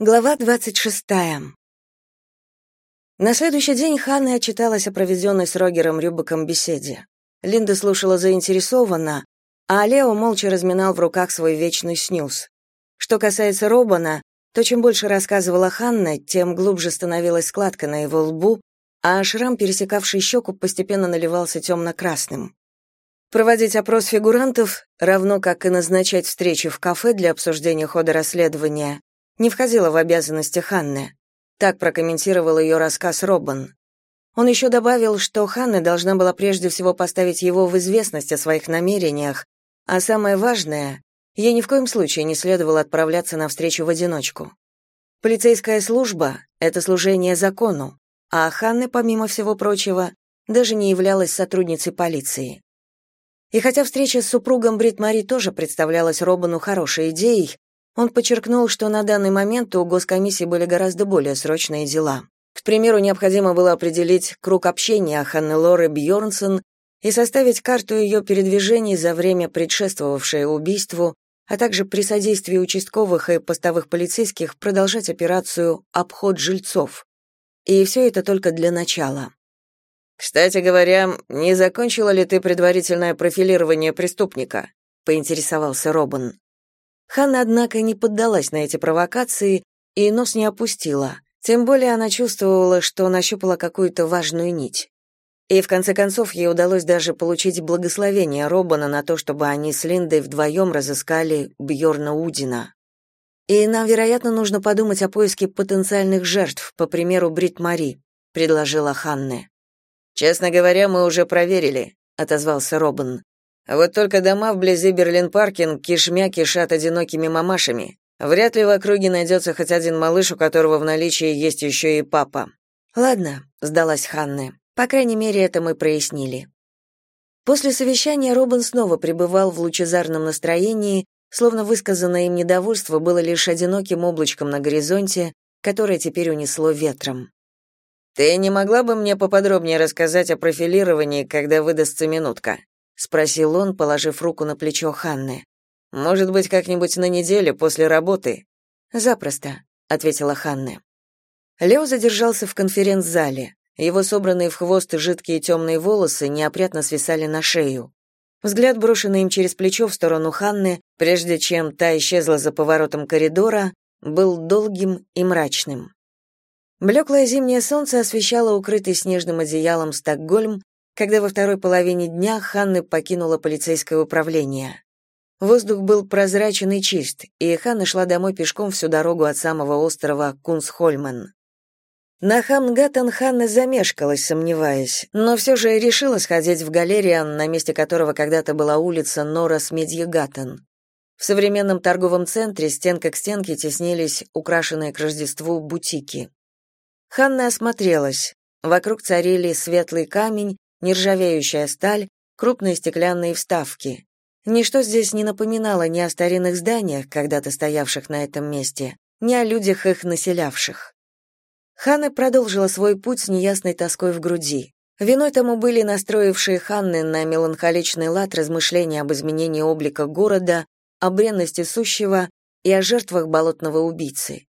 Глава 26. На следующий день Ханна отчиталась о проведенной с Рогером Рюбаком беседе. Линда слушала заинтересованно, а Лео молча разминал в руках свой вечный снюс. Что касается Робана, то чем больше рассказывала Ханна, тем глубже становилась складка на его лбу, а шрам, пересекавший щеку, постепенно наливался темно-красным. Проводить опрос фигурантов, равно как и назначать встречи в кафе для обсуждения хода расследования, не входила в обязанности Ханны. Так прокомментировал ее рассказ Робан. Он еще добавил, что Ханна должна была прежде всего поставить его в известность о своих намерениях, а самое важное, ей ни в коем случае не следовало отправляться на встречу в одиночку. Полицейская служба — это служение закону, а Ханна, помимо всего прочего, даже не являлась сотрудницей полиции. И хотя встреча с супругом Брит Мари тоже представлялась Робану хорошей идеей, он подчеркнул, что на данный момент у госкомиссии были гораздо более срочные дела. К примеру, необходимо было определить круг общения Ханны Лоры Бьорнсон и составить карту ее передвижений за время, предшествовавшее убийству, а также при содействии участковых и постовых полицейских продолжать операцию «Обход жильцов». И все это только для начала. «Кстати говоря, не закончила ли ты предварительное профилирование преступника?» — поинтересовался Робин. Ханна, однако, не поддалась на эти провокации и нос не опустила. Тем более она чувствовала, что нащупала какую-то важную нить. И в конце концов ей удалось даже получить благословение Робана на то, чтобы они с Линдой вдвоем разыскали Бьорна Удина. И нам, вероятно, нужно подумать о поиске потенциальных жертв, по примеру Брит Мари, предложила Ханне. Честно говоря, мы уже проверили, отозвался Робан. Вот только дома вблизи Берлин-Паркинг кишмя кишат одинокими мамашами. Вряд ли в округе найдется хоть один малыш, у которого в наличии есть еще и папа. Ладно, сдалась Ханна. По крайней мере, это мы прояснили. После совещания Робин снова пребывал в лучезарном настроении, словно высказанное им недовольство было лишь одиноким облачком на горизонте, которое теперь унесло ветром. «Ты не могла бы мне поподробнее рассказать о профилировании, когда выдастся минутка?» Спросил он, положив руку на плечо Ханны. Может быть, как-нибудь на неделе после работы? Запросто, ответила Ханна. Лео задержался в конференц-зале. Его собранные в хвост жидкие темные волосы неопрятно свисали на шею. Взгляд, брошенный им через плечо в сторону Ханны, прежде чем та исчезла за поворотом коридора, был долгим и мрачным. Блеклое зимнее солнце освещало укрытый снежным одеялом Стокгольм, когда во второй половине дня Ханны покинула полицейское управление. Воздух был прозрачен и чист, и Ханна шла домой пешком всю дорогу от самого острова Кунсхольмен. На Хамнгаттен Ханна замешкалась, сомневаясь, но все же решила сходить в галериан, на месте которого когда-то была улица Норас Медьегаттен. В современном торговом центре стенка к стенке теснились украшенные к Рождеству бутики. Ханна осмотрелась. Вокруг царили светлый камень нержавеющая сталь, крупные стеклянные вставки. Ничто здесь не напоминало ни о старинных зданиях, когда-то стоявших на этом месте, ни о людях, их населявших. Ханна продолжила свой путь с неясной тоской в груди. Виной тому были настроившие Ханны на меланхоличный лад размышления об изменении облика города, о бренности сущего и о жертвах болотного убийцы.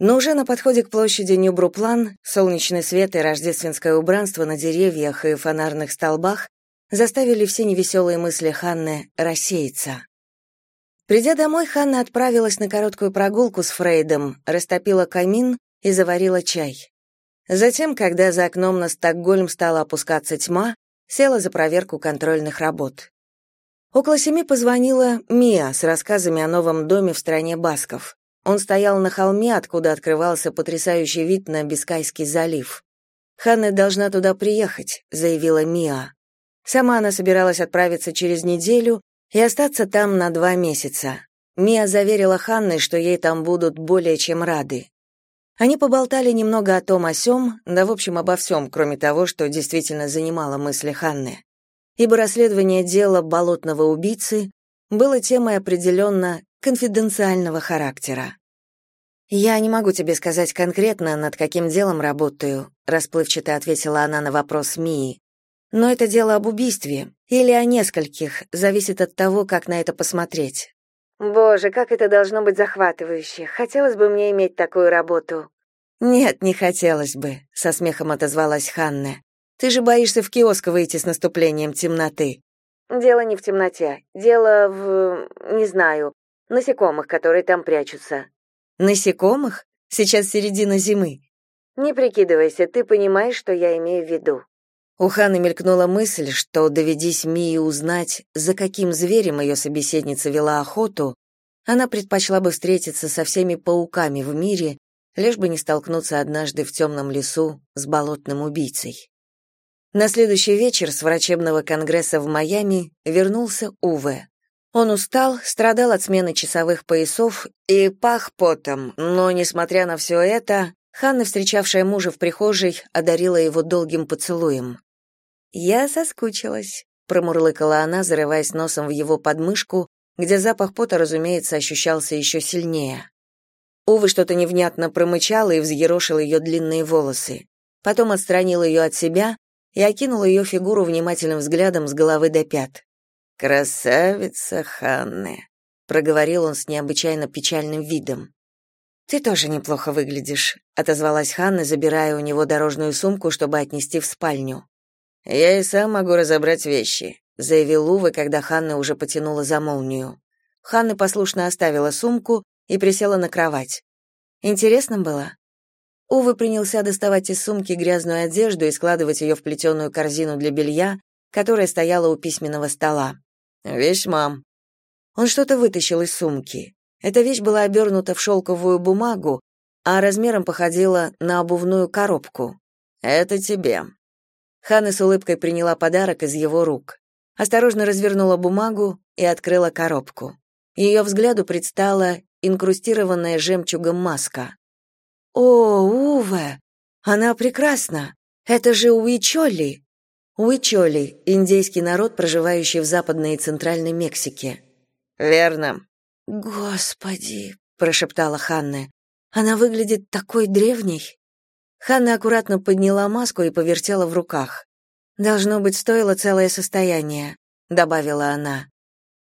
Но уже на подходе к площади Нюбруплан солнечный свет и рождественское убранство на деревьях и фонарных столбах заставили все невеселые мысли Ханны рассеяться. Придя домой, Ханна отправилась на короткую прогулку с Фрейдом, растопила камин и заварила чай. Затем, когда за окном на Стокгольм стала опускаться тьма, села за проверку контрольных работ. Около семи позвонила Мия с рассказами о новом доме в стране басков. Он стоял на холме, откуда открывался потрясающий вид на Бискайский залив. «Ханна должна туда приехать», — заявила Миа. Сама она собиралась отправиться через неделю и остаться там на два месяца. Мия заверила Ханны, что ей там будут более чем рады. Они поболтали немного о том о сём, да в общем обо всем, кроме того, что действительно занимало мысли Ханны. Ибо расследование дела болотного убийцы было темой определенно конфиденциального характера. «Я не могу тебе сказать конкретно, над каким делом работаю», расплывчато ответила она на вопрос Мии. «Но это дело об убийстве, или о нескольких, зависит от того, как на это посмотреть. Боже, как это должно быть захватывающе. Хотелось бы мне иметь такую работу. Нет, не хотелось бы, со смехом отозвалась Ханна. Ты же боишься в киоск выйти с наступлением темноты. Дело не в темноте. Дело в, не знаю, насекомых, которые там прячутся. Насекомых? Сейчас середина зимы. Не прикидывайся, ты понимаешь, что я имею в виду. У Ханы мелькнула мысль, что доведись Мии узнать, за каким зверем ее собеседница вела охоту, она предпочла бы встретиться со всеми пауками в мире, лишь бы не столкнуться однажды в темном лесу с болотным убийцей. На следующий вечер с врачебного конгресса в Майами вернулся Уве. Он устал, страдал от смены часовых поясов и пах потом, но, несмотря на все это, Ханна, встречавшая мужа в прихожей, одарила его долгим поцелуем. «Я соскучилась», — промурлыкала она, зарываясь носом в его подмышку, где запах пота, разумеется, ощущался еще сильнее. Увы что-то невнятно промычал и взъерошил ее длинные волосы. Потом отстранил ее от себя и окинул ее фигуру внимательным взглядом с головы до пят. «Красавица Ханны», — проговорил он с необычайно печальным видом. «Ты тоже неплохо выглядишь», — отозвалась Ханна, забирая у него дорожную сумку, чтобы отнести в спальню. «Я и сам могу разобрать вещи», — заявил Увы, когда Ханна уже потянула за молнию. Ханна послушно оставила сумку и присела на кровать. «Интересно было?» Увы принялся доставать из сумки грязную одежду и складывать ее в плетеную корзину для белья, которая стояла у письменного стола. «Весьма». Он что-то вытащил из сумки. Эта вещь была обернута в шелковую бумагу, а размером походила на обувную коробку. «Это тебе», Ханна с улыбкой приняла подарок из его рук. Осторожно развернула бумагу и открыла коробку. Ее взгляду предстала инкрустированная жемчугом маска. «О, Уве! Она прекрасна! Это же Уичоли!» Уичоли — индейский народ, проживающий в Западной и Центральной Мексике. «Верно». «Господи!» — прошептала Ханна. «Она выглядит такой древней!» Ханна аккуратно подняла маску и повертела в руках. «Должно быть, стоило целое состояние», — добавила она.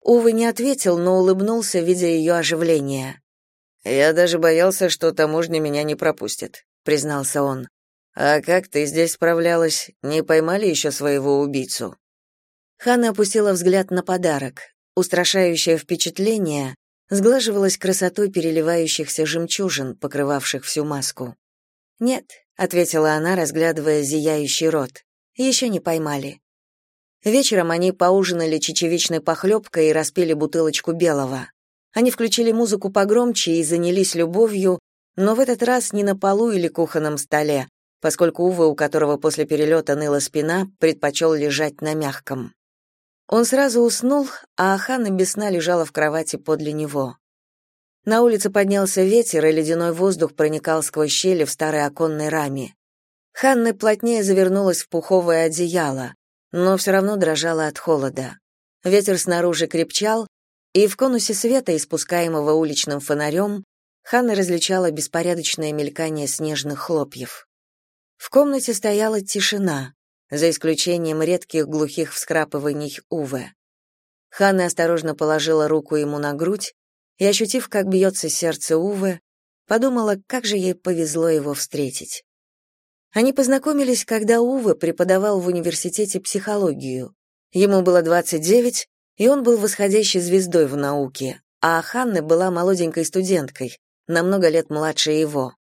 Увы не ответил, но улыбнулся, видя ее оживление. «Я даже боялся, что таможня меня не пропустит», — признался он. «А как ты здесь справлялась? Не поймали еще своего убийцу?» Ханна опустила взгляд на подарок. Устрашающее впечатление сглаживалось красотой переливающихся жемчужин, покрывавших всю маску. «Нет», — ответила она, разглядывая зияющий рот. «Еще не поймали». Вечером они поужинали чечевичной похлебкой и распили бутылочку белого. Они включили музыку погромче и занялись любовью, но в этот раз не на полу или кухонном столе, поскольку Ува, у которого после перелета ныла спина, предпочел лежать на мягком. Он сразу уснул, а Ханна без сна лежала в кровати подле него. На улице поднялся ветер, и ледяной воздух проникал сквозь щели в старой оконной раме. Ханна плотнее завернулась в пуховое одеяло, но все равно дрожала от холода. Ветер снаружи крепчал, и в конусе света, испускаемого уличным фонарем, Ханна различала беспорядочное мелькание снежных хлопьев. В комнате стояла тишина, за исключением редких глухих вскрапываний Уве. Ханна осторожно положила руку ему на грудь и, ощутив, как бьется сердце Увы, подумала, как же ей повезло его встретить. Они познакомились, когда Увы преподавал в университете психологию. Ему было 29, и он был восходящей звездой в науке, а Ханна была молоденькой студенткой, на много лет младше его.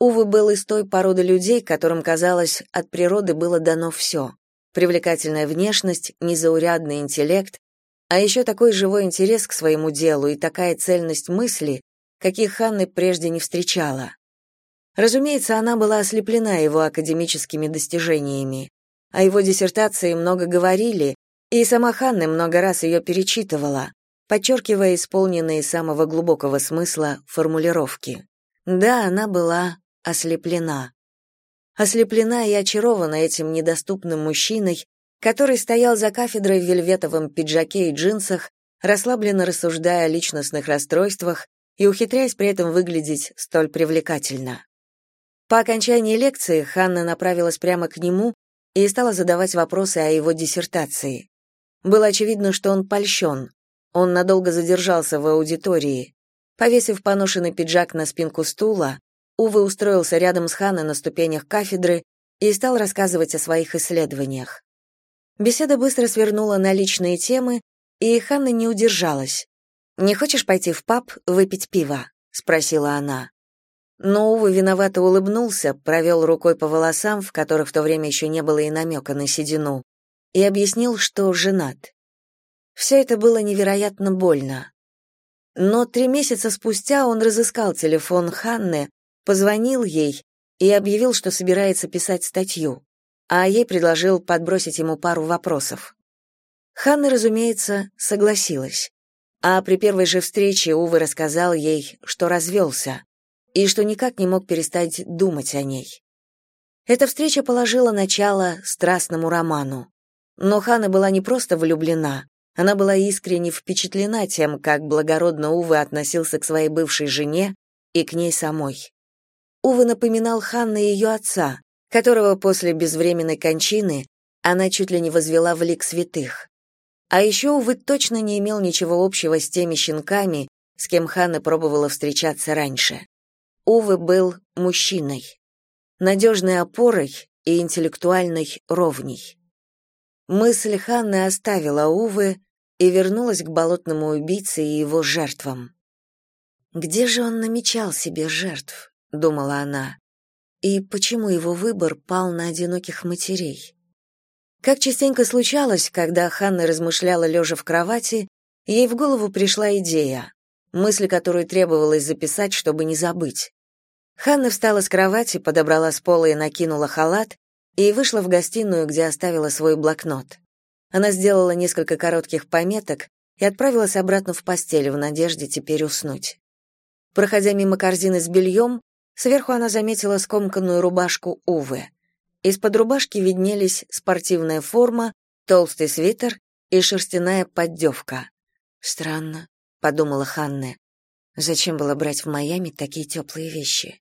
Увы был из той породы людей, которым, казалось, от природы было дано все. Привлекательная внешность, незаурядный интеллект, а еще такой живой интерес к своему делу и такая цельность мысли, каких Ханны прежде не встречала. Разумеется, она была ослеплена его академическими достижениями. О его диссертации много говорили, и сама Ханна много раз ее перечитывала, подчеркивая исполненные самого глубокого смысла формулировки. Да, она была ослеплена. Ослеплена и очарована этим недоступным мужчиной, который стоял за кафедрой в вельветовом пиджаке и джинсах, расслабленно рассуждая о личностных расстройствах и ухитряясь при этом выглядеть столь привлекательно. По окончании лекции Ханна направилась прямо к нему и стала задавать вопросы о его диссертации. Было очевидно, что он польщен. Он надолго задержался в аудитории. Повесив поношенный пиджак на спинку стула, Увы устроился рядом с Ханной на ступенях кафедры и стал рассказывать о своих исследованиях. Беседа быстро свернула на личные темы, и Ханна не удержалась. «Не хочешь пойти в паб выпить пиво?» — спросила она. Но Увы виновато улыбнулся, провел рукой по волосам, в которых в то время еще не было и намека на седину, и объяснил, что женат. Все это было невероятно больно. Но три месяца спустя он разыскал телефон Ханны, позвонил ей и объявил, что собирается писать статью, а ей предложил подбросить ему пару вопросов. Ханна, разумеется, согласилась. А при первой же встрече Увы рассказал ей, что развелся, и что никак не мог перестать думать о ней. Эта встреча положила начало страстному роману. Но Ханна была не просто влюблена, она была искренне впечатлена тем, как благородно Увы относился к своей бывшей жене и к ней самой. Увы напоминал Ханна ее отца, которого после безвременной кончины она чуть ли не возвела в лик святых. А еще, увы, точно не имел ничего общего с теми щенками, с кем Ханна пробовала встречаться раньше. Увы был мужчиной, надежной опорой и интеллектуальной ровней. Мысль Ханны оставила Увы и вернулась к болотному убийце и его жертвам. Где же он намечал себе жертв, думала она. И почему его выбор пал на одиноких матерей? Как частенько случалось, когда Ханна размышляла лежа в кровати, ей в голову пришла идея, мысль, которую требовалось записать, чтобы не забыть. Ханна встала с кровати, подобрала с пола и накинула халат и вышла в гостиную, где оставила свой блокнот. Она сделала несколько коротких пометок и отправилась обратно в постель в надежде теперь уснуть. Проходя мимо корзины с бельем, сверху она заметила скомканную рубашку Увы. Из-под рубашки виднелись спортивная форма, толстый свитер и шерстяная поддевка. «Странно», — подумала Ханна. «Зачем было брать в Майами такие теплые вещи?»